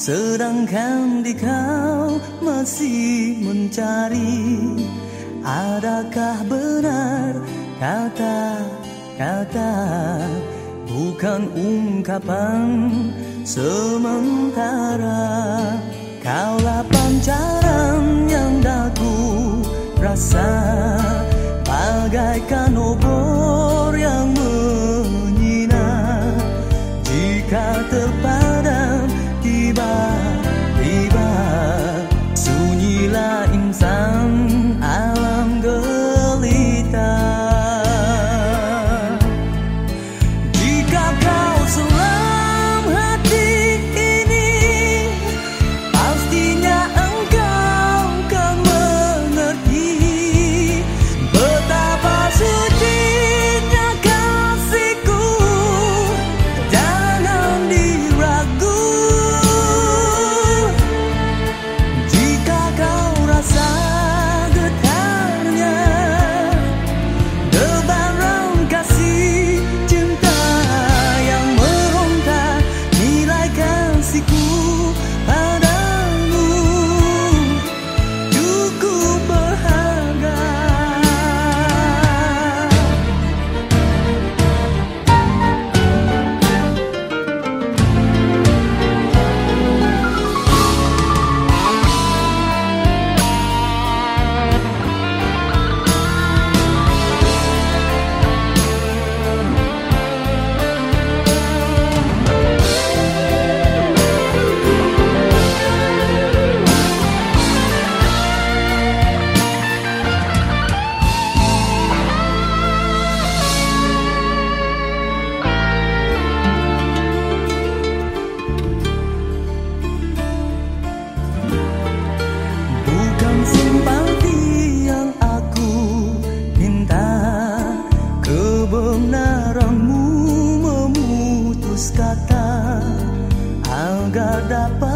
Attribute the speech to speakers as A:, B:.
A: Sedangkan di kau masih mencari Adakah benar kata-kata Bukan ungkapan sementara? Kaulah pancaran yang daku rasa Bagaikan gagal dapat